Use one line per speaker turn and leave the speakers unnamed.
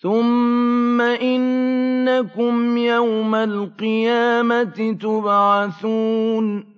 ثُمَّ إِنَّكُمْ يَوْمَ الْقِيَامَةِ تُبْعَثُونَ